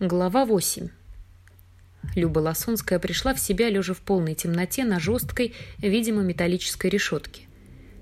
Глава 8. Люба Лосунская пришла в себя, лежа в полной темноте на жесткой, видимо, металлической решетке.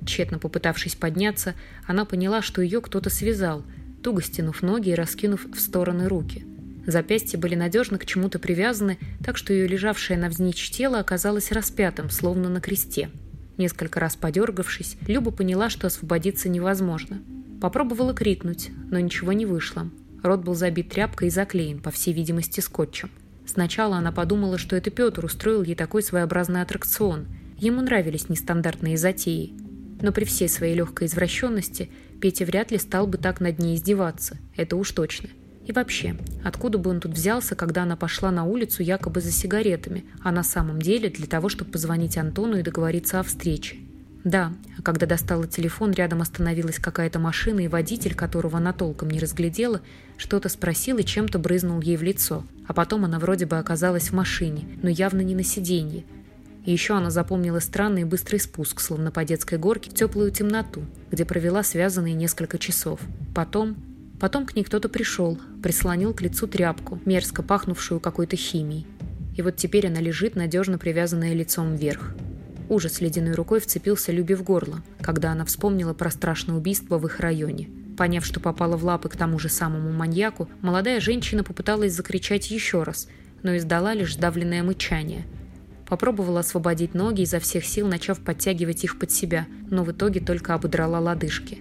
Тщетно попытавшись подняться, она поняла, что ее кто-то связал, туго стянув ноги и раскинув в стороны руки. Запястья были надежно к чему-то привязаны, так что ее лежавшее навзничь тело оказалось распятым, словно на кресте. Несколько раз подергавшись, Люба поняла, что освободиться невозможно. Попробовала крикнуть, но ничего не вышло. Рот был забит тряпкой и заклеен, по всей видимости, скотчем. Сначала она подумала, что это Петр устроил ей такой своеобразный аттракцион. Ему нравились нестандартные затеи. Но при всей своей легкой извращенности Петя вряд ли стал бы так над ней издеваться. Это уж точно. И вообще, откуда бы он тут взялся, когда она пошла на улицу якобы за сигаретами, а на самом деле для того, чтобы позвонить Антону и договориться о встрече? Да, когда достала телефон, рядом остановилась какая-то машина, и водитель, которого она толком не разглядела, что-то спросил и чем-то брызнул ей в лицо. А потом она вроде бы оказалась в машине, но явно не на сиденье. И еще она запомнила странный и быстрый спуск, словно по детской горке, в теплую темноту, где провела связанные несколько часов. Потом... Потом к ней кто-то пришел, прислонил к лицу тряпку, мерзко пахнувшую какой-то химией. И вот теперь она лежит, надежно привязанная лицом вверх. Ужас ледяной рукой вцепился Любе в горло, когда она вспомнила про страшное убийство в их районе. Поняв, что попала в лапы к тому же самому маньяку, молодая женщина попыталась закричать еще раз, но издала лишь сдавленное мычание. Попробовала освободить ноги изо всех сил, начав подтягивать их под себя, но в итоге только ободрала лодыжки.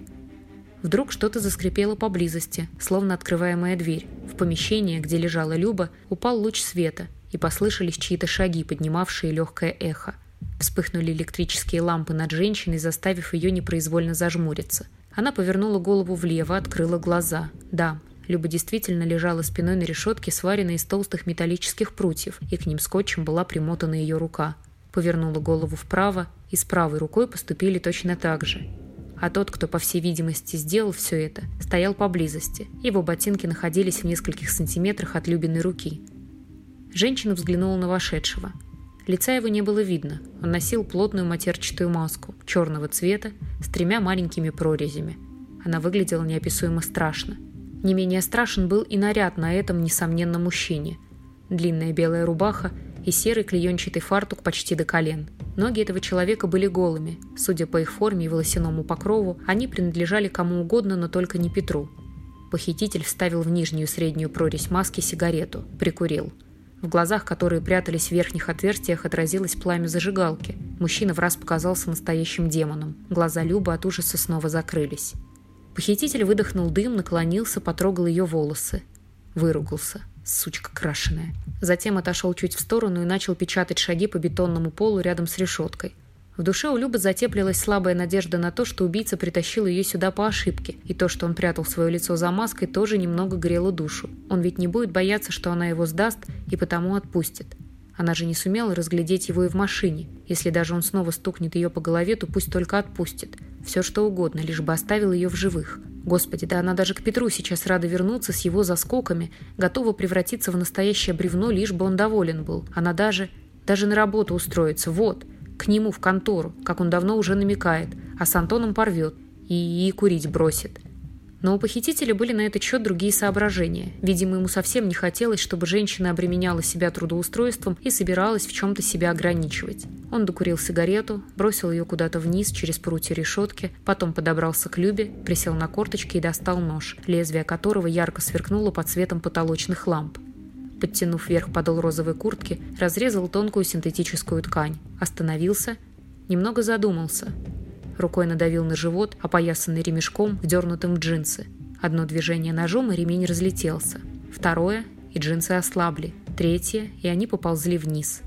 Вдруг что-то заскрипело поблизости, словно открываемая дверь. В помещение, где лежала Люба, упал луч света, и послышались чьи-то шаги, поднимавшие легкое эхо. Вспыхнули электрические лампы над женщиной, заставив ее непроизвольно зажмуриться. Она повернула голову влево, открыла глаза. Да, Люба действительно лежала спиной на решетке, сваренной из толстых металлических прутьев, и к ним скотчем была примотана ее рука. Повернула голову вправо, и с правой рукой поступили точно так же. А тот, кто, по всей видимости, сделал все это, стоял поблизости. Его ботинки находились в нескольких сантиметрах от Любиной руки. Женщина взглянула на вошедшего – Лица его не было видно. Он носил плотную матерчатую маску, черного цвета, с тремя маленькими прорезями. Она выглядела неописуемо страшно. Не менее страшен был и наряд на этом, несомненно, мужчине. Длинная белая рубаха и серый клеенчатый фартук почти до колен. Ноги этого человека были голыми. Судя по их форме и волосяному покрову, они принадлежали кому угодно, но только не Петру. Похититель вставил в нижнюю среднюю прорезь маски сигарету, прикурил – в глазах, которые прятались в верхних отверстиях, отразилось пламя зажигалки. Мужчина в раз показался настоящим демоном. Глаза Любы от ужаса снова закрылись. Похититель выдохнул дым, наклонился, потрогал ее волосы. Выругался. Сучка крашеная. Затем отошел чуть в сторону и начал печатать шаги по бетонному полу рядом с решеткой. В душе у Любы затеплилась слабая надежда на то, что убийца притащил ее сюда по ошибке, и то, что он прятал свое лицо за маской, тоже немного грело душу. Он ведь не будет бояться, что она его сдаст, и потому отпустит. Она же не сумела разглядеть его и в машине. Если даже он снова стукнет ее по голове, то пусть только отпустит. Все что угодно, лишь бы оставил ее в живых. Господи, да она даже к Петру сейчас рада вернуться с его заскоками, готова превратиться в настоящее бревно, лишь бы он доволен был. Она даже... даже на работу устроится, вот к нему в контору, как он давно уже намекает, а с Антоном порвет и, и курить бросит. Но у похитителя были на этот счет другие соображения. Видимо, ему совсем не хотелось, чтобы женщина обременяла себя трудоустройством и собиралась в чем-то себя ограничивать. Он докурил сигарету, бросил ее куда-то вниз через прутья решетки, потом подобрался к Любе, присел на корточки и достал нож, лезвие которого ярко сверкнуло под светом потолочных ламп подтянув вверх подол розовой куртки, разрезал тонкую синтетическую ткань, остановился, немного задумался. Рукой надавил на живот, опоясанный ремешком, вдернутым в джинсы. Одно движение ножом, и ремень разлетелся. Второе, и джинсы ослабли. Третье, и они поползли вниз.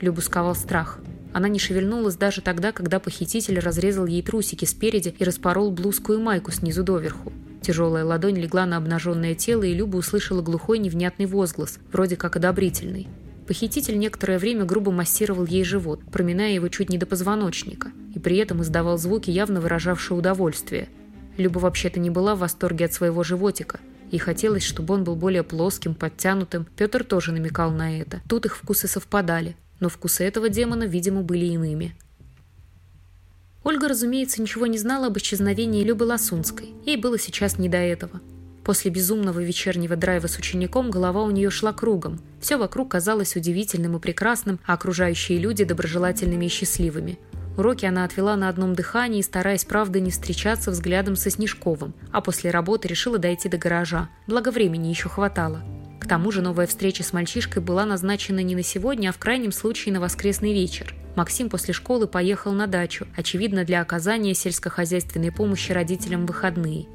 Любу сковал страх. Она не шевельнулась даже тогда, когда похититель разрезал ей трусики спереди и распорол блузку и майку снизу доверху. Тяжелая ладонь легла на обнаженное тело, и Люба услышала глухой невнятный возглас, вроде как одобрительный. Похититель некоторое время грубо массировал ей живот, проминая его чуть не до позвоночника, и при этом издавал звуки, явно выражавшие удовольствие. Люба вообще-то не была в восторге от своего животика, и хотелось, чтобы он был более плоским, подтянутым. Петр тоже намекал на это. Тут их вкусы совпадали, но вкусы этого демона, видимо, были иными. Ольга, разумеется, ничего не знала об исчезновении Любы Лосунской. Ей было сейчас не до этого. После безумного вечернего драйва с учеником голова у нее шла кругом. Все вокруг казалось удивительным и прекрасным, а окружающие люди доброжелательными и счастливыми. Уроки она отвела на одном дыхании, стараясь, правда, не встречаться взглядом со Снежковым, а после работы решила дойти до гаража, благо времени еще хватало. К тому же новая встреча с мальчишкой была назначена не на сегодня, а в крайнем случае на воскресный вечер. Максим после школы поехал на дачу, очевидно, для оказания сельскохозяйственной помощи родителям в выходные.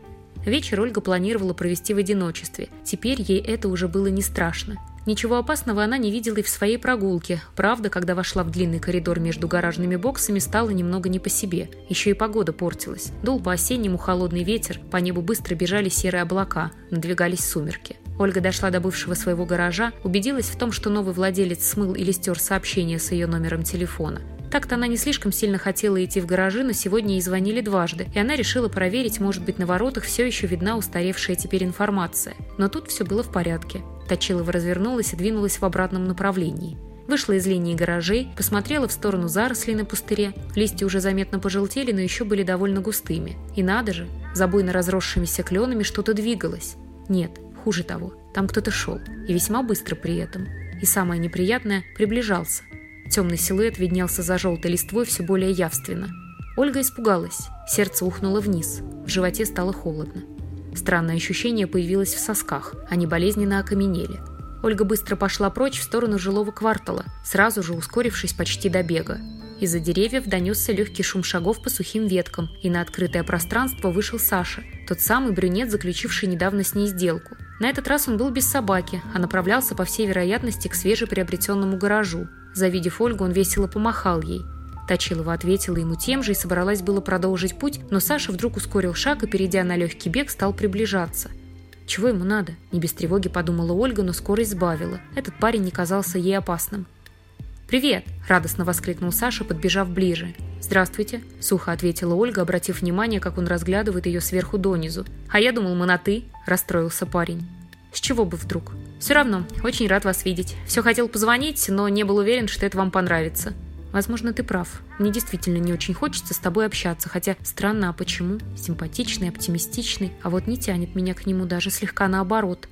Вечер Ольга планировала провести в одиночестве. Теперь ей это уже было не страшно. Ничего опасного она не видела и в своей прогулке. Правда, когда вошла в длинный коридор между гаражными боксами, стало немного не по себе. Еще и погода портилась. Дул по-осеннему холодный ветер, по небу быстро бежали серые облака, надвигались сумерки. Ольга дошла до бывшего своего гаража, убедилась в том, что новый владелец смыл или стер сообщение с ее номером телефона. Так-то она не слишком сильно хотела идти в гаражи, но сегодня ей звонили дважды, и она решила проверить, может быть, на воротах все еще видна устаревшая теперь информация. Но тут все было в порядке. Точилова развернулась и двинулась в обратном направлении. Вышла из линии гаражей, посмотрела в сторону зарослей на пустыре. Листья уже заметно пожелтели, но еще были довольно густыми. И надо же, за буйно разросшимися кленами что-то двигалось. Нет, хуже того, там кто-то шел. И весьма быстро при этом. И самое неприятное – приближался. Темный силуэт виднелся за желтой листвой все более явственно. Ольга испугалась. Сердце ухнуло вниз. В животе стало холодно. Странное ощущение появилось в сосках, они болезненно окаменели. Ольга быстро пошла прочь в сторону жилого квартала, сразу же ускорившись почти до бега. Из-за деревьев донесся легкий шум шагов по сухим веткам, и на открытое пространство вышел Саша, тот самый брюнет, заключивший недавно с ней сделку. На этот раз он был без собаки, а направлялся, по всей вероятности, к свежеприобретенному гаражу. Завидев Ольгу, он весело помахал ей. Точилова ответила ему тем же и собралась было продолжить путь, но Саша вдруг ускорил шаг и, перейдя на легкий бег, стал приближаться. Чего ему надо? Не без тревоги подумала Ольга, но скорость сбавила. Этот парень не казался ей опасным. «Привет!» – радостно воскликнул Саша, подбежав ближе. «Здравствуйте!» – сухо ответила Ольга, обратив внимание, как он разглядывает ее сверху донизу. «А я думал, мы на «ты», – расстроился парень. «С чего бы вдруг?» «Все равно, очень рад вас видеть. Все хотел позвонить, но не был уверен, что это вам понравится. Возможно, ты прав. Мне действительно не очень хочется с тобой общаться, хотя странно, а почему? Симпатичный, оптимистичный, а вот не тянет меня к нему даже слегка наоборот.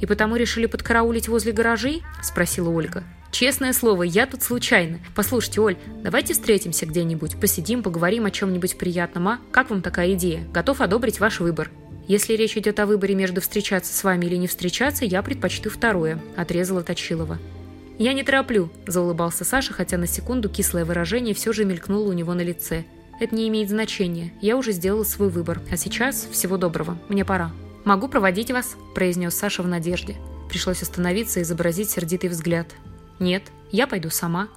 И потому решили подкараулить возле гаражей? Спросила Ольга. Честное слово, я тут случайно. Послушайте, Оль, давайте встретимся где-нибудь, посидим, поговорим о чем-нибудь приятном, а? Как вам такая идея? Готов одобрить ваш выбор. Если речь идет о выборе между встречаться с вами или не встречаться, я предпочту второе, отрезала Точилова. «Я не тороплю», – заулыбался Саша, хотя на секунду кислое выражение все же мелькнуло у него на лице. «Это не имеет значения. Я уже сделала свой выбор. А сейчас всего доброго. Мне пора». «Могу проводить вас», – произнес Саша в надежде. Пришлось остановиться и изобразить сердитый взгляд. «Нет, я пойду сама».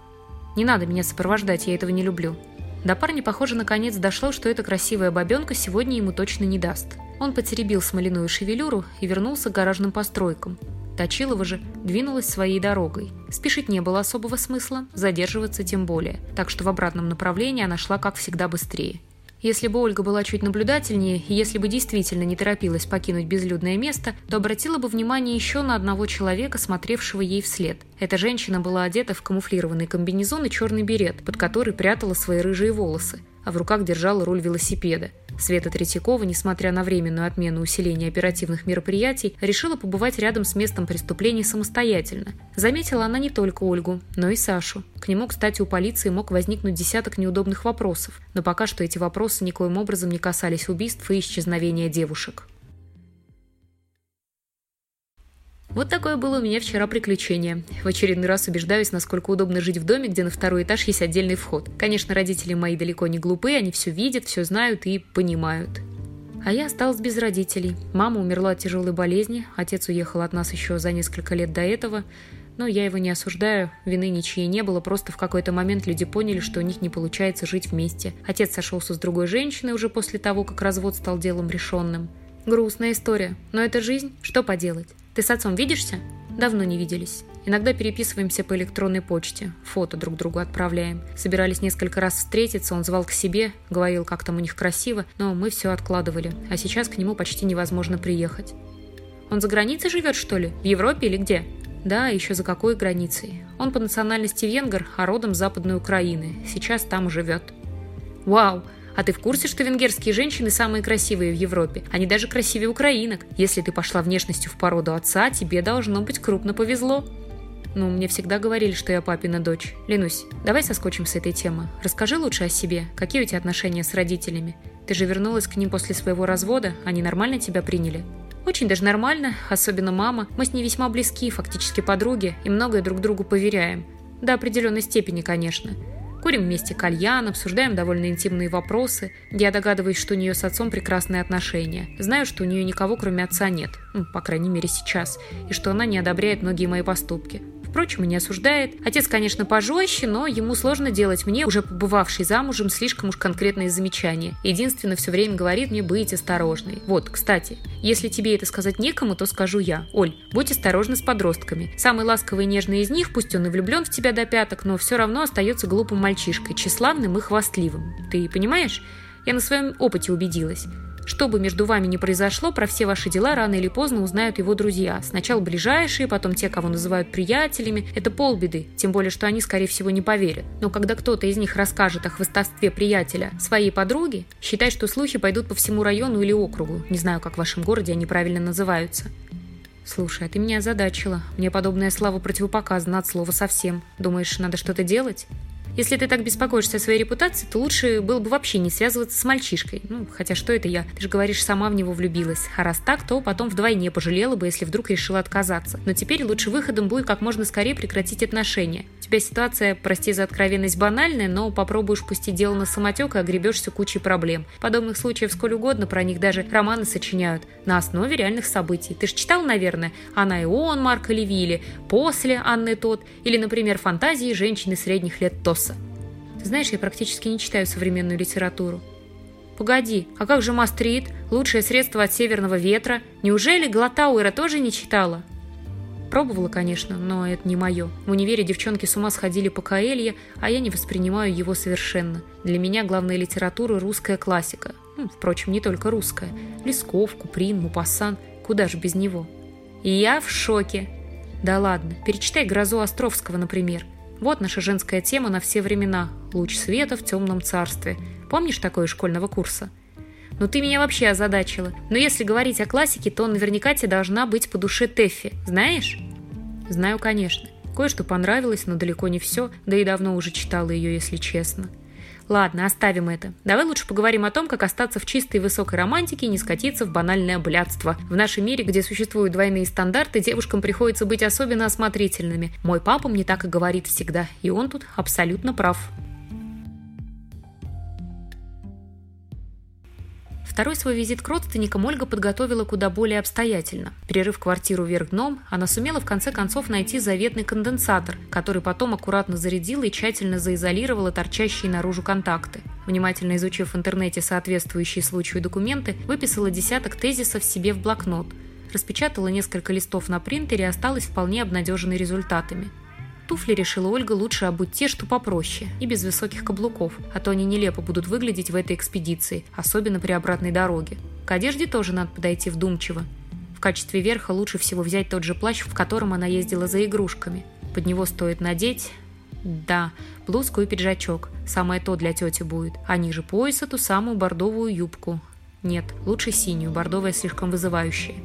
«Не надо меня сопровождать, я этого не люблю». До парня, похоже, наконец дошло, что эта красивая бабенка сегодня ему точно не даст. Он потеребил смоляную шевелюру и вернулся к гаражным постройкам. Точилова же двинулась своей дорогой. Спешить не было особого смысла, задерживаться тем более, так что в обратном направлении она шла, как всегда, быстрее. Если бы Ольга была чуть наблюдательнее, и если бы действительно не торопилась покинуть безлюдное место, то обратила бы внимание еще на одного человека, смотревшего ей вслед. Эта женщина была одета в камуфлированный комбинезон и черный берет, под который прятала свои рыжие волосы, а в руках держала руль велосипеда. Света Третьякова, несмотря на временную отмену усиления оперативных мероприятий, решила побывать рядом с местом преступления самостоятельно. Заметила она не только Ольгу, но и Сашу. К нему, кстати, у полиции мог возникнуть десяток неудобных вопросов, но пока что эти вопросы никоим образом не касались убийств и исчезновения девушек. Вот такое было у меня вчера приключение. В очередной раз убеждаюсь, насколько удобно жить в доме, где на второй этаж есть отдельный вход. Конечно, родители мои далеко не глупые, они все видят, все знают и понимают. А я осталась без родителей. Мама умерла от тяжелой болезни, отец уехал от нас еще за несколько лет до этого. Но я его не осуждаю, вины ничьей не было, просто в какой-то момент люди поняли, что у них не получается жить вместе. Отец сошелся с другой женщиной уже после того, как развод стал делом решенным. Грустная история, но это жизнь, что поделать. Ты с отцом видишься? Давно не виделись. Иногда переписываемся по электронной почте, фото друг другу отправляем. Собирались несколько раз встретиться, он звал к себе, говорил, как там у них красиво, но мы все откладывали, а сейчас к нему почти невозможно приехать. Он за границей живет, что ли? В Европе или где? Да, еще за какой границей? Он по национальности венгер, а родом Западной Украины. Сейчас там живет. Вау! А ты в курсе, что венгерские женщины самые красивые в Европе? Они даже красивее украинок. Если ты пошла внешностью в породу отца, тебе должно быть крупно повезло. Ну, мне всегда говорили, что я папина дочь. Ленусь, давай соскочим с этой темы. Расскажи лучше о себе. Какие у тебя отношения с родителями? Ты же вернулась к ним после своего развода. Они нормально тебя приняли? Очень даже нормально, особенно мама. Мы с ней весьма близки, фактически подруги, и многое друг другу поверяем. До определенной степени, конечно. Курим вместе кальян, обсуждаем довольно интимные вопросы. Я догадываюсь, что у нее с отцом прекрасные отношения. Знаю, что у нее никого, кроме отца, нет. Ну, по крайней мере, сейчас. И что она не одобряет многие мои поступки. Впрочем, и не осуждает. Отец, конечно, пожестче, но ему сложно делать мне, уже побывавшей замужем, слишком уж конкретные замечания. Единственное, все время говорит мне быть осторожной. Вот, кстати, если тебе это сказать некому, то скажу я. Оль, будь осторожна с подростками. Самый ласковый и нежный из них, пусть он и влюблен в тебя до пяток, но все равно остается глупым мальчишкой, тщеславным и хвастливым. Ты понимаешь? Я на своем опыте убедилась. Что бы между вами ни произошло, про все ваши дела рано или поздно узнают его друзья. Сначала ближайшие, потом те, кого называют приятелями. Это полбеды, тем более, что они, скорее всего, не поверят. Но когда кто-то из них расскажет о хвостовстве приятеля своей подруге, считай, что слухи пойдут по всему району или округу. Не знаю, как в вашем городе они правильно называются. «Слушай, а ты меня озадачила. Мне подобная слава противопоказана от слова совсем. Думаешь, надо что-то делать?» Если ты так беспокоишься о своей репутации, то лучше было бы вообще не связываться с мальчишкой. Ну, хотя что это я? Ты же говоришь, сама в него влюбилась. А раз так, то потом вдвойне пожалела бы, если вдруг решила отказаться. Но теперь лучше выходом будет как можно скорее прекратить отношения. Тебя ситуация, прости за откровенность, банальная, но попробуешь пустить дело на самотек и огребешься кучей проблем. Подобных случаев сколь угодно, про них даже романы сочиняют. На основе реальных событий. Ты же читал, наверное, «Она и он» Марка Левили, «После» Анны Тот или, например, «Фантазии женщины средних лет Тос знаешь, я практически не читаю современную литературу. Погоди, а как же Мастрит, лучшее средство от северного ветра? Неужели Глотауэра тоже не читала? Пробовала, конечно, но это не мое. В универе девчонки с ума сходили по Каэлье, а я не воспринимаю его совершенно. Для меня главная литература – русская классика. Ну, впрочем, не только русская. Лесков, Куприн, Мупассан. Куда же без него? И я в шоке. Да ладно, перечитай «Грозу Островского», например – вот наша женская тема на все времена. Луч света в темном царстве. Помнишь такое школьного курса? Ну ты меня вообще озадачила. Но если говорить о классике, то наверняка тебе должна быть по душе Тэффи. Знаешь? Знаю, конечно. Кое-что понравилось, но далеко не все, да и давно уже читала ее, если честно. Ладно, оставим это. Давай лучше поговорим о том, как остаться в чистой высокой романтике и не скатиться в банальное блядство. В нашем мире, где существуют двойные стандарты, девушкам приходится быть особенно осмотрительными. Мой папа мне так и говорит всегда, и он тут абсолютно прав. Второй свой визит к родственникам Ольга подготовила куда более обстоятельно. Перерыв квартиру вверх дном, она сумела в конце концов найти заветный конденсатор, который потом аккуратно зарядила и тщательно заизолировала торчащие наружу контакты. Внимательно изучив в интернете соответствующие случаю документы, выписала десяток тезисов себе в блокнот, распечатала несколько листов на принтере и осталась вполне обнадеженной результатами. Туфли, решила Ольга, лучше обуть те, что попроще, и без высоких каблуков, а то они нелепо будут выглядеть в этой экспедиции, особенно при обратной дороге. К одежде тоже надо подойти вдумчиво. В качестве верха лучше всего взять тот же плащ, в котором она ездила за игрушками. Под него стоит надеть... Да, блузку и пиджачок. Самое то для тети будет. А ниже пояса ту самую бордовую юбку. Нет, лучше синюю, бордовая слишком вызывающая.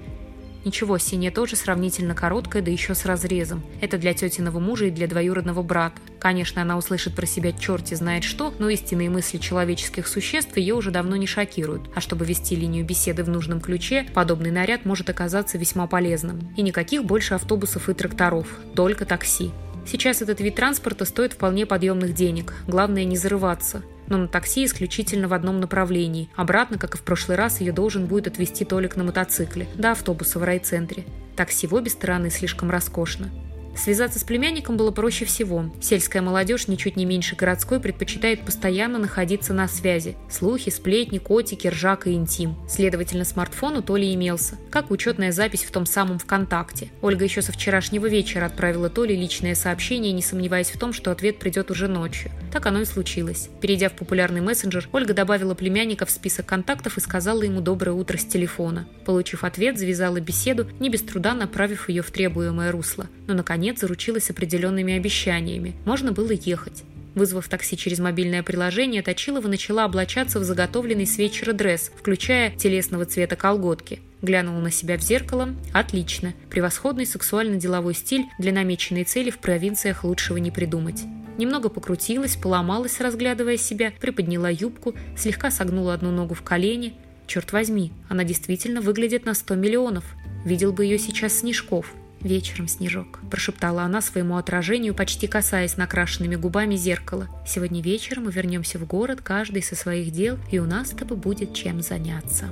Ничего, синяя тоже сравнительно короткая, да еще с разрезом. Это для тетиного мужа и для двоюродного брата. Конечно, она услышит про себя черти знает что, но истинные мысли человеческих существ ее уже давно не шокируют. А чтобы вести линию беседы в нужном ключе, подобный наряд может оказаться весьма полезным. И никаких больше автобусов и тракторов, только такси. Сейчас этот вид транспорта стоит вполне подъемных денег. Главное не зарываться но на такси исключительно в одном направлении. Обратно, как и в прошлый раз, ее должен будет отвезти Толик на мотоцикле, до автобуса в райцентре. Такси в обе стороны слишком роскошно. Связаться с племянником было проще всего. Сельская молодежь, ничуть не меньше городской, предпочитает постоянно находиться на связи. Слухи, сплетни, котики, ржак и интим. Следовательно, смартфон у Толи имелся, как учетная запись в том самом ВКонтакте. Ольга еще со вчерашнего вечера отправила Толе личное сообщение, не сомневаясь в том, что ответ придет уже ночью. Так оно и случилось. Перейдя в популярный мессенджер, Ольга добавила племянника в список контактов и сказала ему «доброе утро» с телефона. Получив ответ, завязала беседу, не без труда направив ее в требуемое русло. Но, наконец, наконец заручилась определенными обещаниями. Можно было ехать. Вызвав такси через мобильное приложение, Точилова начала облачаться в заготовленный с вечера дресс, включая телесного цвета колготки. Глянула на себя в зеркало. Отлично. Превосходный сексуально-деловой стиль для намеченной цели в провинциях лучшего не придумать. Немного покрутилась, поломалась, разглядывая себя, приподняла юбку, слегка согнула одну ногу в колени. Черт возьми, она действительно выглядит на 100 миллионов. Видел бы ее сейчас Снежков. «Вечером, Снежок», – прошептала она своему отражению, почти касаясь накрашенными губами зеркала. «Сегодня вечером мы вернемся в город, каждый со своих дел, и у нас с тобой будет чем заняться».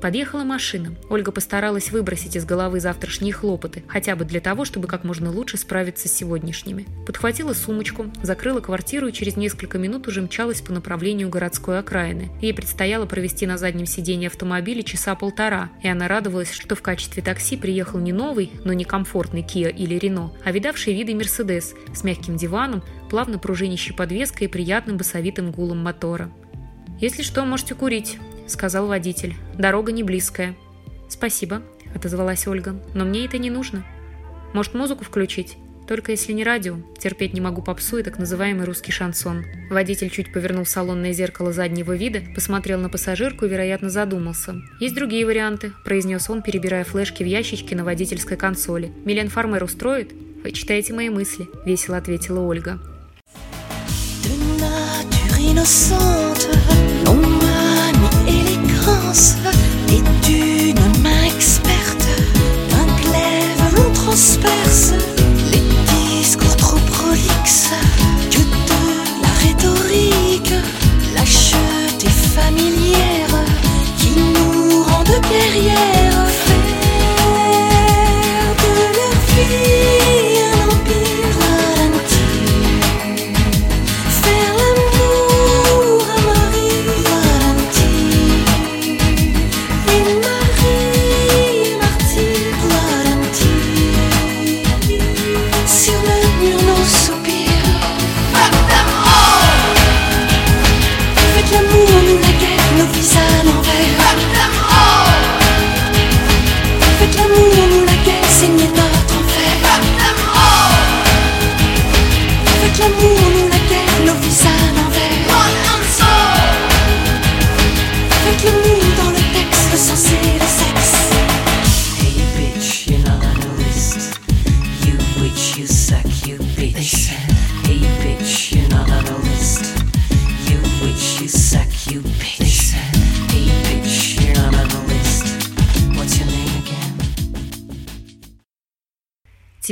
Подъехала машина. Ольга постаралась выбросить из головы завтрашние хлопоты, хотя бы для того, чтобы как можно лучше справиться с сегодняшними. Подхватила сумочку, закрыла квартиру и через несколько минут уже мчалась по направлению городской окраины. Ей предстояло провести на заднем сиденье автомобиля часа полтора, и она радовалась, что в качестве такси приехал не новый, но не комфортный Kia или Renault, а видавший виды Mercedes с мягким диваном, плавно пружинящей подвеской и приятным басовитым гулом мотора. «Если что, можете курить», — сказал водитель. «Дорога не близкая». «Спасибо», — отозвалась Ольга. «Но мне это не нужно. Может, музыку включить? Только если не радио. Терпеть не могу попсу и так называемый русский шансон». Водитель чуть повернул салонное зеркало заднего вида, посмотрел на пассажирку и, вероятно, задумался. «Есть другие варианты», — произнес он, перебирая флешки в ящичке на водительской консоли. «Милен Фармер устроит?» «Вы читаете мои мысли», — весело ответила Ольга. innocente, et d'une main experte, d'un glaive l'on transperce? Les discours trop prolixes que de la rhétorique, lâcheté familière qui nous rend de guerrières.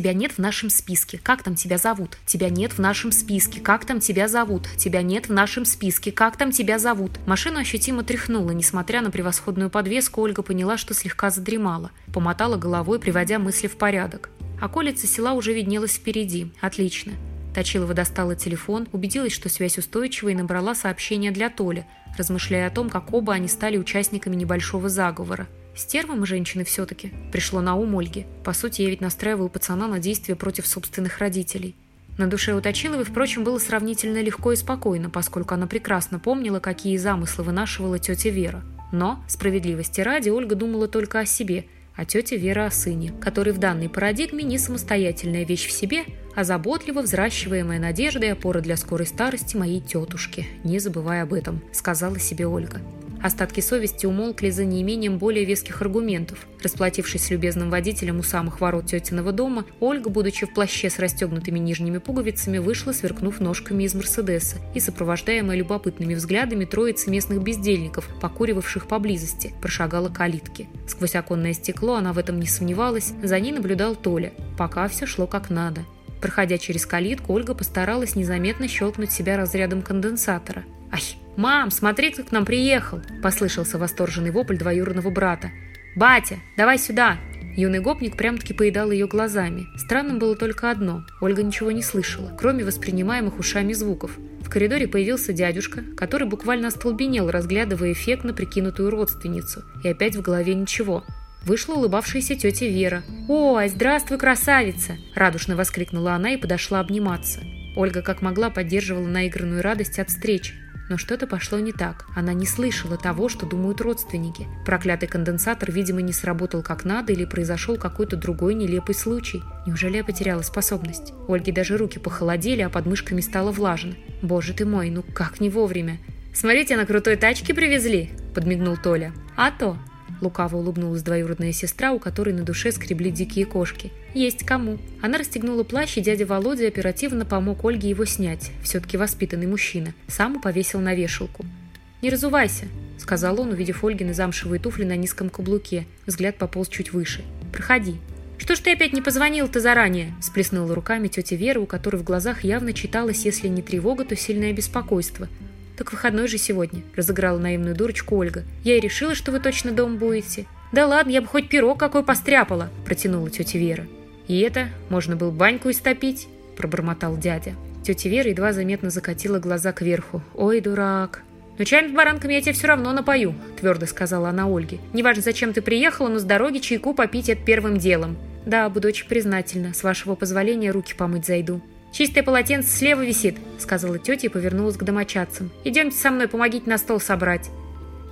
Тебя нет в нашем списке. Как там тебя зовут? Тебя нет в нашем списке. Как там тебя зовут? Тебя нет в нашем списке. Как там тебя зовут? Машину ощутимо тряхнула. Несмотря на превосходную подвеску, Ольга поняла, что слегка задремала. Помотала головой, приводя мысли в порядок. Околица села уже виднелась впереди. Отлично. Точилова достала телефон, убедилась, что связь устойчива и набрала сообщение для Толи, размышляя о том, как оба они стали участниками небольшого заговора. Стервы мы женщины все-таки. Пришло на ум Ольги. По сути, я ведь настраиваю пацана на действия против собственных родителей. На душе у Точиловой, впрочем, было сравнительно легко и спокойно, поскольку она прекрасно помнила, какие замыслы вынашивала тетя Вера. Но, справедливости ради, Ольга думала только о себе, а тетя Вера о сыне, который в данной парадигме не самостоятельная вещь в себе, а заботливо взращиваемая надежда и опора для скорой старости моей тетушки. Не забывая об этом, сказала себе Ольга. Остатки совести умолкли за неимением более веских аргументов. Расплатившись с любезным водителем у самых ворот тетиного дома, Ольга, будучи в плаще с расстегнутыми нижними пуговицами, вышла, сверкнув ножками из Мерседеса и сопровождаемая любопытными взглядами троицы местных бездельников, покуривавших поблизости, прошагала калитки. Сквозь оконное стекло она в этом не сомневалась, за ней наблюдал Толя. Пока все шло как надо. Проходя через калитку, Ольга постаралась незаметно щелкнуть себя разрядом конденсатора. «Ай, мам, смотри, кто к нам приехал!» – послышался восторженный вопль двоюродного брата. «Батя, давай сюда!» Юный гопник прям-таки поедал ее глазами. Странным было только одно – Ольга ничего не слышала, кроме воспринимаемых ушами звуков. В коридоре появился дядюшка, который буквально остолбенел, разглядывая эффектно прикинутую родственницу. И опять в голове ничего. Вышла улыбавшаяся тетя Вера. «Ой, здравствуй, красавица!» – радушно воскликнула она и подошла обниматься. Ольга как могла поддерживала наигранную радость от встречи. Но что-то пошло не так. Она не слышала того, что думают родственники. Проклятый конденсатор, видимо, не сработал как надо или произошел какой-то другой нелепый случай. Неужели я потеряла способность? Ольге даже руки похолодели, а под мышками стало влажно. Боже ты мой, ну как не вовремя? «Смотрите, на крутой тачке привезли!» – подмигнул Толя. «А то!» Лукаво улыбнулась двоюродная сестра, у которой на душе скребли дикие кошки. «Есть кому». Она расстегнула плащ, и дядя Володя оперативно помог Ольге его снять. Все-таки воспитанный мужчина. Сам повесил на вешалку. «Не разувайся», — сказал он, увидев Ольгины замшевые туфли на низком каблуке. Взгляд пополз чуть выше. «Проходи». «Что ж ты опять не позвонил-то заранее?» – сплеснула руками тетя Вера, у которой в глазах явно читалось, если не тревога, то сильное беспокойство. «Так выходной же сегодня», – разыграла наивную дурочку Ольга. «Я и решила, что вы точно дома будете». «Да ладно, я бы хоть пирог какой постряпала», – протянула тетя Вера. «И это? Можно было баньку истопить?» – пробормотал дядя. Тетя Вера едва заметно закатила глаза кверху. «Ой, дурак!» «Но чаем с баранками я тебе все равно напою», – твердо сказала она Ольге. «Неважно, зачем ты приехала, но с дороги чайку попить это первым делом». «Да, буду очень признательна. С вашего позволения руки помыть зайду». «Чистое полотенце слева висит», — сказала тетя и повернулась к домочадцам. «Идемте со мной, помогите на стол собрать».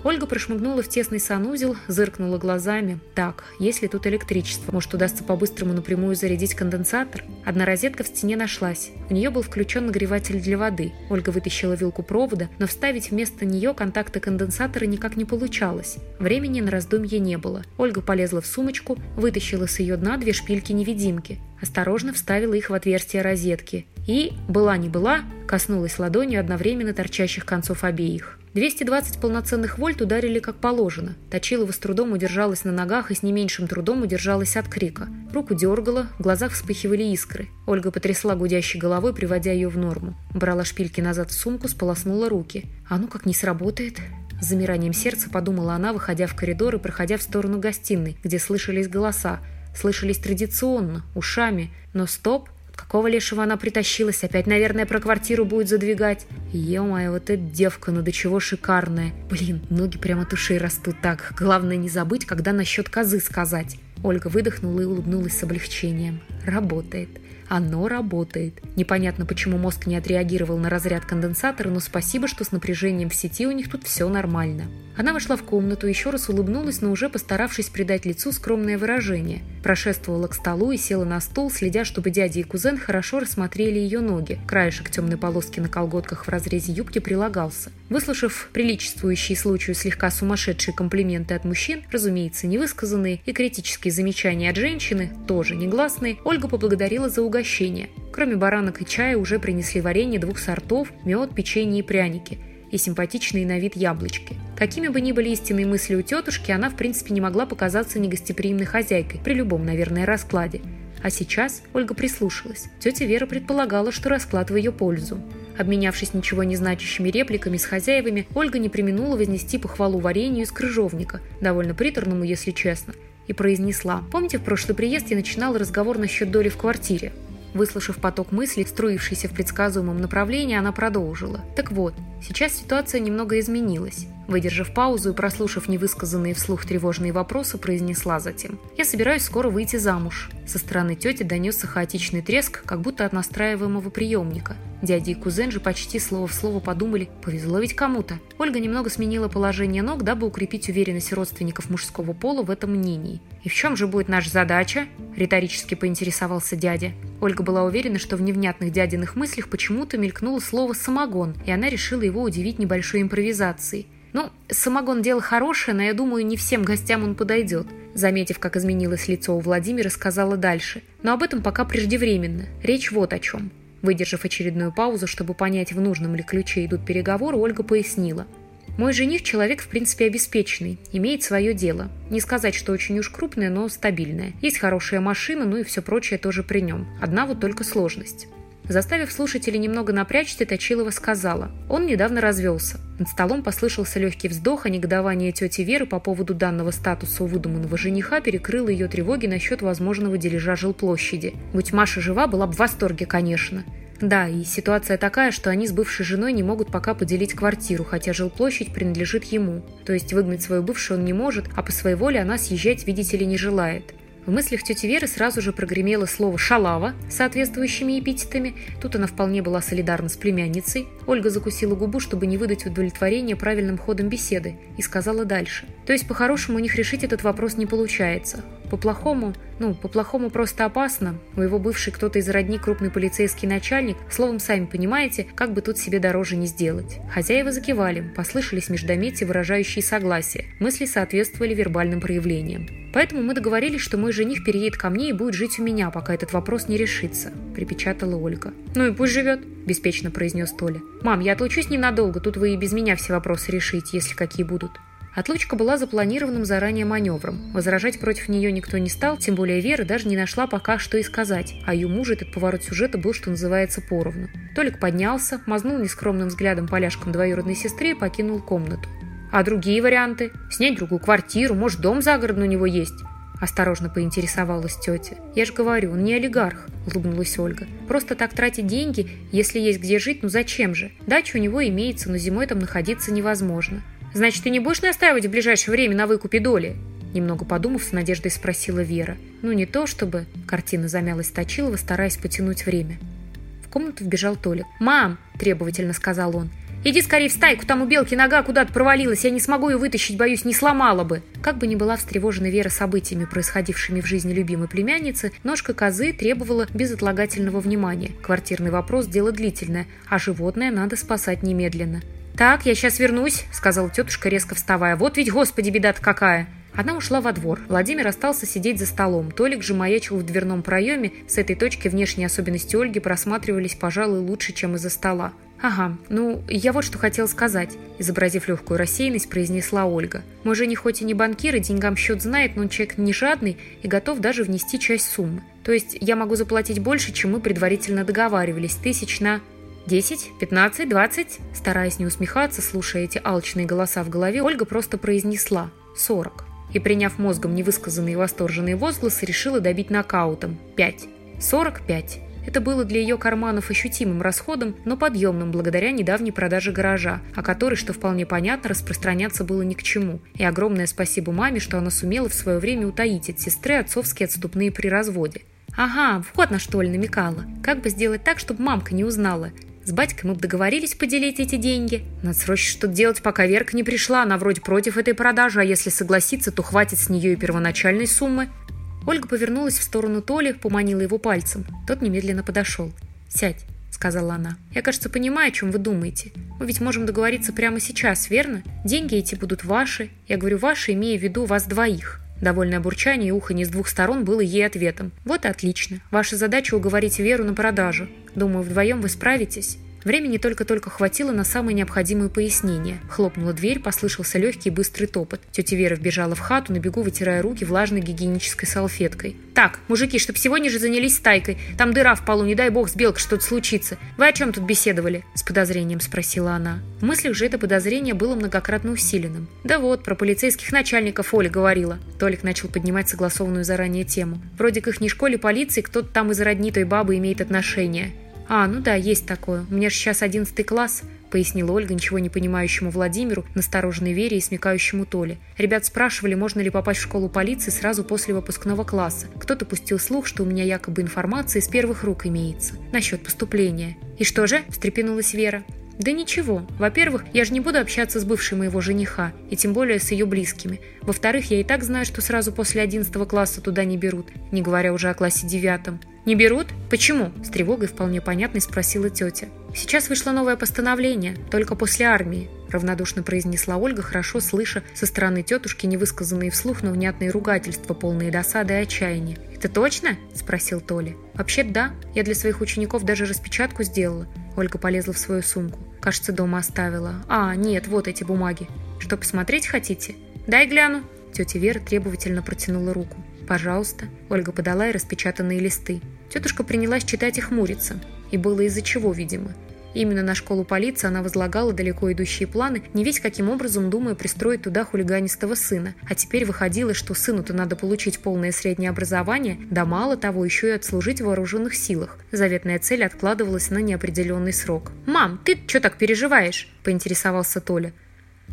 Ольга прошмыгнула в тесный санузел, зыркнула глазами. Так, если тут электричество, может, удастся по-быстрому напрямую зарядить конденсатор? Одна розетка в стене нашлась. В нее был включен нагреватель для воды. Ольга вытащила вилку провода, но вставить вместо нее контакты конденсатора никак не получалось. Времени на раздумье не было. Ольга полезла в сумочку, вытащила с ее дна две шпильки-невидимки. Осторожно вставила их в отверстие розетки. И, была не была, коснулась ладонью одновременно торчащих концов обеих. 220 полноценных вольт ударили как положено. Точилова с трудом удержалась на ногах и с не меньшим трудом удержалась от крика. Руку дергала, в глазах вспыхивали искры. Ольга потрясла гудящей головой, приводя ее в норму. Брала шпильки назад в сумку, сполоснула руки. «А ну как не сработает?» С замиранием сердца подумала она, выходя в коридор и проходя в сторону гостиной, где слышались голоса. Слышались традиционно, ушами. Но стоп, Какого лешего она притащилась? Опять, наверное, про квартиру будет задвигать. Ё-моё, вот эта девка, ну до чего шикарная. Блин, ноги прямо от ушей растут так. Главное не забыть, когда насчет козы сказать. Ольга выдохнула и улыбнулась с облегчением. Работает. Оно работает. Непонятно, почему мозг не отреагировал на разряд конденсатора, но спасибо, что с напряжением в сети у них тут все нормально. Она вошла в комнату, еще раз улыбнулась, но уже постаравшись придать лицу скромное выражение. Прошествовала к столу и села на стул, следя, чтобы дядя и кузен хорошо рассмотрели ее ноги. Краешек темной полоски на колготках в разрезе юбки прилагался. Выслушав приличествующие случаю слегка сумасшедшие комплименты от мужчин, разумеется, невысказанные, и критические замечания от женщины, тоже негласные, Ольга поблагодарила за угощение. Кроме баранок и чая уже принесли варенье двух сортов, мед, печенье и пряники и симпатичные на вид яблочки. Какими бы ни были истинные мысли у тетушки, она в принципе не могла показаться негостеприимной хозяйкой при любом, наверное, раскладе. А сейчас Ольга прислушалась. Тетя Вера предполагала, что расклад в ее пользу. Обменявшись ничего не значащими репликами с хозяевами, Ольга не применула вознести похвалу варенью из крыжовника, довольно приторному, если честно, и произнесла. «Помните, в прошлый приезд я начинала разговор насчет доли в квартире? Выслушав поток мыслей, струившийся в предсказуемом направлении, она продолжила. «Так вот, сейчас ситуация немного изменилась. Выдержав паузу и прослушав невысказанные вслух тревожные вопросы, произнесла затем. «Я собираюсь скоро выйти замуж». Со стороны тети донесся хаотичный треск, как будто от настраиваемого приемника. Дядя и кузен же почти слово в слово подумали «повезло ведь кому-то». Ольга немного сменила положение ног, дабы укрепить уверенность родственников мужского пола в этом мнении. «И в чем же будет наша задача?» – риторически поинтересовался дядя. Ольга была уверена, что в невнятных дядиных мыслях почему-то мелькнуло слово «самогон», и она решила его удивить небольшой импровизацией. «Ну, самогон дело хорошее, но я думаю, не всем гостям он подойдет», заметив, как изменилось лицо у Владимира, сказала дальше. «Но об этом пока преждевременно. Речь вот о чем». Выдержав очередную паузу, чтобы понять, в нужном ли ключе идут переговоры, Ольга пояснила. «Мой жених – человек, в принципе, обеспеченный, имеет свое дело. Не сказать, что очень уж крупное, но стабильное. Есть хорошая машина, ну и все прочее тоже при нем. Одна вот только сложность. Заставив слушателей немного напрячься, Точилова сказала. Он недавно развелся. Над столом послышался легкий вздох, а негодование тети Веры по поводу данного статуса у выдуманного жениха перекрыло ее тревоги насчет возможного дележа жилплощади. Будь Маша жива, была бы в восторге, конечно. Да, и ситуация такая, что они с бывшей женой не могут пока поделить квартиру, хотя жилплощадь принадлежит ему. То есть выгнать свою бывшую он не может, а по своей воле она съезжать, видите ли, не желает. В мыслях тети Веры сразу же прогремело слово «шалава» соответствующими эпитетами. Тут она вполне была солидарна с племянницей. Ольга закусила губу, чтобы не выдать удовлетворение правильным ходом беседы, и сказала дальше. То есть, по-хорошему, у них решить этот вопрос не получается. По-плохому, ну, по-плохому просто опасно. У его бывший кто-то из родни крупный полицейский начальник. Словом, сами понимаете, как бы тут себе дороже не сделать. Хозяева закивали, послышались междометия, выражающие согласие. Мысли соответствовали вербальным проявлениям. Поэтому мы договорились, что мой жених переедет ко мне и будет жить у меня, пока этот вопрос не решится», – припечатала Ольга. «Ну и пусть живет», – беспечно произнес Толя. «Мам, я отлучусь ненадолго, тут вы и без меня все вопросы решите, если какие будут». Отлучка была запланированным заранее маневром. Возражать против нее никто не стал, тем более Вера даже не нашла пока что и сказать, а ее мужа этот поворот сюжета был, что называется, поровну. Толик поднялся, мазнул нескромным взглядом поляшком двоюродной сестры и покинул комнату. «А другие варианты? Снять другую квартиру, может, дом загородный у него есть?» Осторожно поинтересовалась тетя. «Я же говорю, он не олигарх», – улыбнулась Ольга. «Просто так тратить деньги, если есть где жить, ну зачем же? Дача у него имеется, но зимой там находиться невозможно. «Значит, ты не будешь настаивать в ближайшее время на выкупе доли?» Немного подумав, с надеждой спросила Вера. «Ну, не то чтобы...» Картина замялась Точилова, стараясь потянуть время. В комнату вбежал Толик. «Мам!» – требовательно сказал он. «Иди скорее в стайку, там у белки нога куда-то провалилась, я не смогу ее вытащить, боюсь, не сломала бы». Как бы ни была встревожена Вера событиями, происходившими в жизни любимой племянницы, ножка козы требовала безотлагательного внимания. Квартирный вопрос – дело длительное, а животное надо спасать немедленно. «Так, я сейчас вернусь», — сказала тетушка, резко вставая. «Вот ведь, господи, беда-то какая!» Она ушла во двор. Владимир остался сидеть за столом. Толик же маячил в дверном проеме. С этой точки внешние особенности Ольги просматривались, пожалуй, лучше, чем из-за стола. «Ага, ну, я вот что хотела сказать», – изобразив легкую рассеянность, произнесла Ольга. «Мой жених хоть и не банкир, и деньгам счет знает, но он человек не жадный и готов даже внести часть суммы. То есть я могу заплатить больше, чем мы предварительно договаривались, тысяч на...» «Десять? Пятнадцать? Двадцать?» Стараясь не усмехаться, слушая эти алчные голоса в голове, Ольга просто произнесла «сорок». И, приняв мозгом невысказанные восторженные возгласы, решила добить нокаутом «пять». «Сорок пять». Это было для ее карманов ощутимым расходом, но подъемным благодаря недавней продаже гаража, о которой, что вполне понятно, распространяться было ни к чему. И огромное спасибо маме, что она сумела в свое время утаить от сестры отцовские отступные при разводе. Ага, вот на что ли намекала. Как бы сделать так, чтобы мамка не узнала? С батькой мы бы договорились поделить эти деньги. Надо срочно что-то делать, пока Верка не пришла. Она вроде против этой продажи, а если согласится, то хватит с нее и первоначальной суммы. Ольга повернулась в сторону Толи, поманила его пальцем. Тот немедленно подошел. «Сядь», — сказала она. «Я, кажется, понимаю, о чем вы думаете. Мы ведь можем договориться прямо сейчас, верно? Деньги эти будут ваши. Я говорю «ваши», имея в виду вас двоих. Довольное бурчание и уханье с двух сторон было ей ответом. «Вот и отлично. Ваша задача уговорить Веру на продажу. Думаю, вдвоем вы справитесь». Времени только-только хватило на самые необходимые пояснения. Хлопнула дверь, послышался легкий и быстрый топот. Тетя Вера вбежала в хату, на бегу вытирая руки влажной гигиенической салфеткой. «Так, мужики, чтоб сегодня же занялись стайкой. Там дыра в полу, не дай бог, с белкой что-то случится. Вы о чем тут беседовали?» С подозрением спросила она. В мыслях же это подозрение было многократно усиленным. «Да вот, про полицейских начальников Оля говорила». Толик начал поднимать согласованную заранее тему. «Вроде к их школе полиции, кто-то там из родни той бабы имеет отношение. «А, ну да, есть такое. У меня же сейчас одиннадцатый класс», — пояснила Ольга ничего не понимающему Владимиру, настороженной Вере и смекающему Толе. Ребят спрашивали, можно ли попасть в школу полиции сразу после выпускного класса. Кто-то пустил слух, что у меня якобы информация из первых рук имеется. Насчет поступления. «И что же?» – встрепенулась Вера. Да ничего. Во-первых, я же не буду общаться с бывшей моего жениха, и тем более с ее близкими. Во-вторых, я и так знаю, что сразу после 11 класса туда не берут, не говоря уже о классе девятом. «Не берут? Почему?» – с тревогой вполне понятной спросила тетя. «Сейчас вышло новое постановление, только после армии», – равнодушно произнесла Ольга, хорошо слыша со стороны тетушки невысказанные вслух, но внятные ругательства, полные досады и отчаяния. «Это точно?» – спросил Толя. вообще да. Я для своих учеников даже распечатку сделала. Ольга полезла в свою сумку. Кажется, дома оставила. А, нет, вот эти бумаги. Что, посмотреть хотите? Дай гляну. Тетя Вера требовательно протянула руку. «Пожалуйста». Ольга подала и распечатанные листы. Тетушка принялась читать и хмуриться. И было из-за чего, видимо. Именно на школу полиции она возлагала далеко идущие планы, не весь каким образом думая пристроить туда хулиганистого сына. А теперь выходило, что сыну-то надо получить полное среднее образование, да мало того, еще и отслужить в вооруженных силах. Заветная цель откладывалась на неопределенный срок. «Мам, ты что так переживаешь?» – поинтересовался Толя.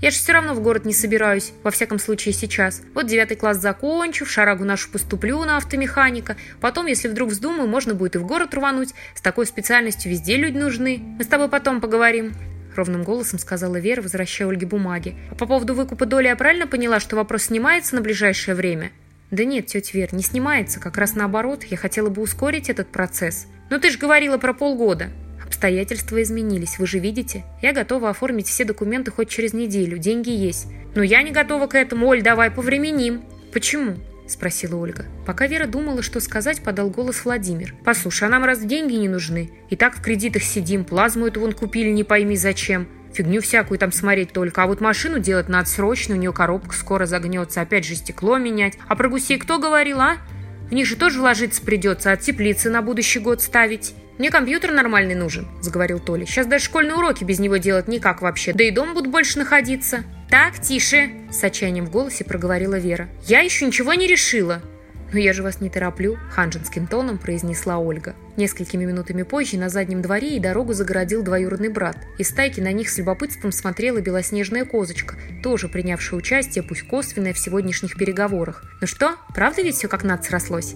Я же все равно в город не собираюсь, во всяком случае сейчас. Вот девятый класс закончу, в шарагу нашу поступлю на автомеханика. Потом, если вдруг вздумаю, можно будет и в город рвануть. С такой специальностью везде люди нужны. Мы с тобой потом поговорим. Ровным голосом сказала Вера, возвращая Ольге бумаги. «А по поводу выкупа доли я правильно поняла, что вопрос снимается на ближайшее время?» «Да нет, тетя Вер, не снимается. Как раз наоборот. Я хотела бы ускорить этот процесс». «Но ты же говорила про полгода». Обстоятельства изменились, вы же видите. Я готова оформить все документы хоть через неделю, деньги есть. Но я не готова к этому, Оль, давай повременим. Почему? спросила Ольга. Пока Вера думала, что сказать, подал голос Владимир. «Послушай, а нам раз деньги не нужны? И так в кредитах сидим, плазму эту вон купили, не пойми зачем. Фигню всякую там смотреть только. А вот машину делать надо срочно, у нее коробка скоро загнется, опять же стекло менять. А про гусей кто говорил, а? В же тоже вложиться придется, а теплицы на будущий год ставить. «Мне компьютер нормальный нужен», — заговорил Толя. «Сейчас даже школьные уроки без него делать никак вообще. Да и дом будут больше находиться». «Так, тише!» — с отчаянием в голосе проговорила Вера. «Я еще ничего не решила!» «Но я же вас не тороплю», — ханжинским тоном произнесла Ольга. Несколькими минутами позже на заднем дворе и дорогу загородил двоюродный брат. Из стайки на них с любопытством смотрела белоснежная козочка, тоже принявшая участие, пусть косвенное, в сегодняшних переговорах. «Ну что, правда ведь все как надо срослось?»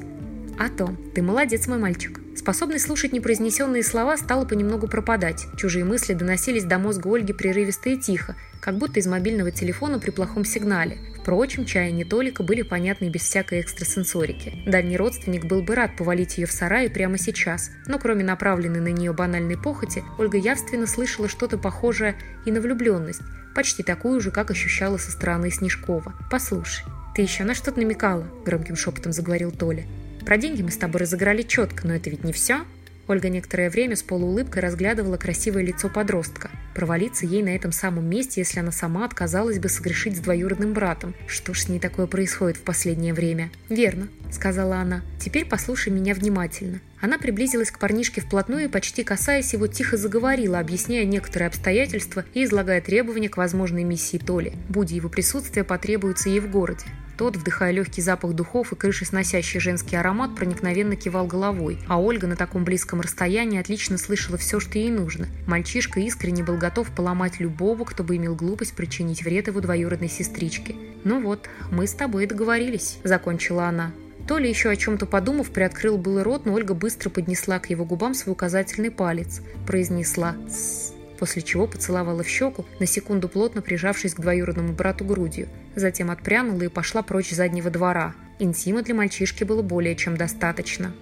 «А то. Ты молодец, мой мальчик». Способность слушать непроизнесенные слова стала понемногу пропадать. Чужие мысли доносились до мозга Ольги прерывисто и тихо, как будто из мобильного телефона при плохом сигнале. Впрочем, чаяния Толика были понятны без всякой экстрасенсорики. Дальний родственник был бы рад повалить ее в сарае прямо сейчас, но кроме направленной на нее банальной похоти, Ольга явственно слышала что-то похожее и на влюбленность, почти такую же, как ощущала со стороны Снежкова. «Послушай, ты еще на что-то намекала?» – громким шепотом заговорил Толя. Про деньги мы с тобой разыграли четко, но это ведь не все. Ольга некоторое время с полуулыбкой разглядывала красивое лицо подростка. Провалиться ей на этом самом месте, если она сама отказалась бы согрешить с двоюродным братом. Что ж с ней такое происходит в последнее время? «Верно», — сказала она. «Теперь послушай меня внимательно». Она приблизилась к парнишке вплотную и, почти касаясь его, тихо заговорила, объясняя некоторые обстоятельства и излагая требования к возможной миссии Толи. Будь его присутствие потребуется ей в городе. Тот, вдыхая легкий запах духов и крыши сносящий женский аромат, проникновенно кивал головой, а Ольга на таком близком расстоянии отлично слышала все, что ей нужно. Мальчишка искренне был готов поломать любого, кто бы имел глупость причинить вред его двоюродной сестричке. «Ну вот, мы с тобой договорились», — закончила она. То ли еще о чем-то подумав, приоткрыл был рот, но Ольга быстро поднесла к его губам свой указательный палец. Произнесла «Тссс» после чего поцеловала в щеку, на секунду плотно прижавшись к двоюродному брату грудью. Затем отпрянула и пошла прочь заднего двора. Интима для мальчишки было более чем достаточно.